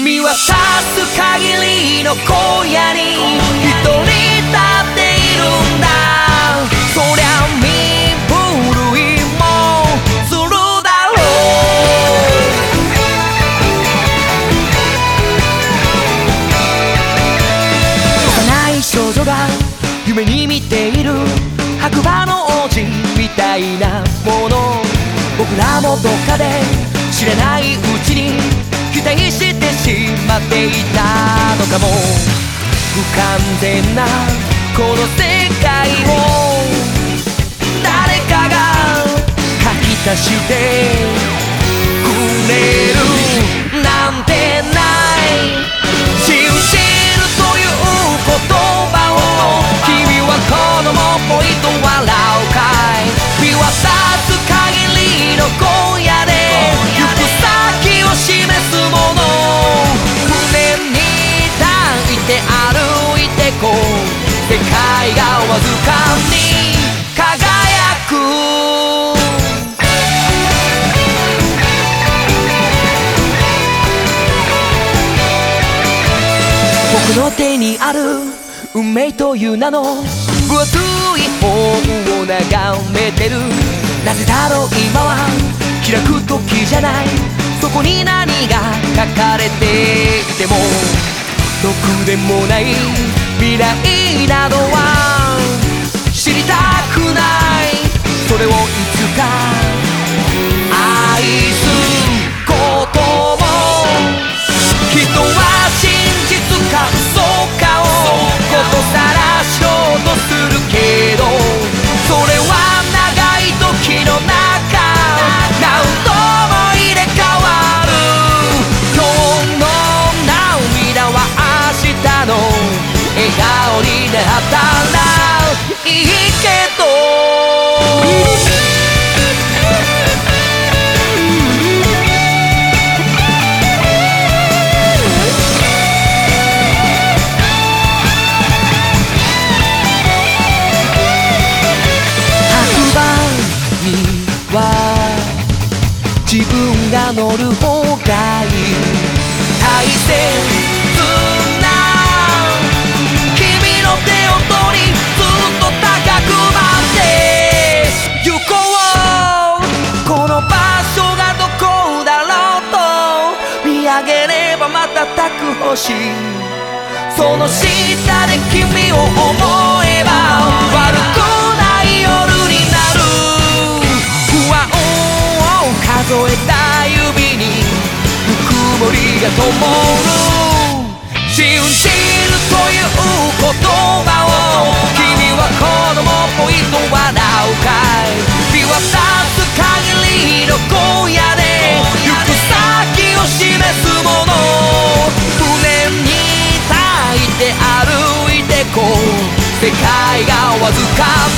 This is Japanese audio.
見渡す限りの荒野に一人立っているんだ。そりゃ身震いもするだろう。幼い少女が夢に見ている。白馬の王子みたいなもの。僕らもどっかで知らないっていたのかも。不完全なこの世界を誰かが書き足してずかに輝く。僕の手にある運命という名の。分厚い本を眺めてる。なぜだろう今は開く時じゃない。そこに何が書かれていても。ろくでもない未来などはれをいつか愛すことも人は真実か嘘かをことさらしようとするけどそれは長い時の中何度も入れ替わる今日の涙は明日の笑顔になった分が乗る方がいい大切な君の手を取りずっと高く舞って行こうこの場所がどこだろうと見上げれば瞬く星その下で君を思えば悪灯る信じるという言葉を君は子供っぽいと笑うかい見渡す限りの荒野で行く先を示すもの胸に抱いて歩いてこう世界がわずかに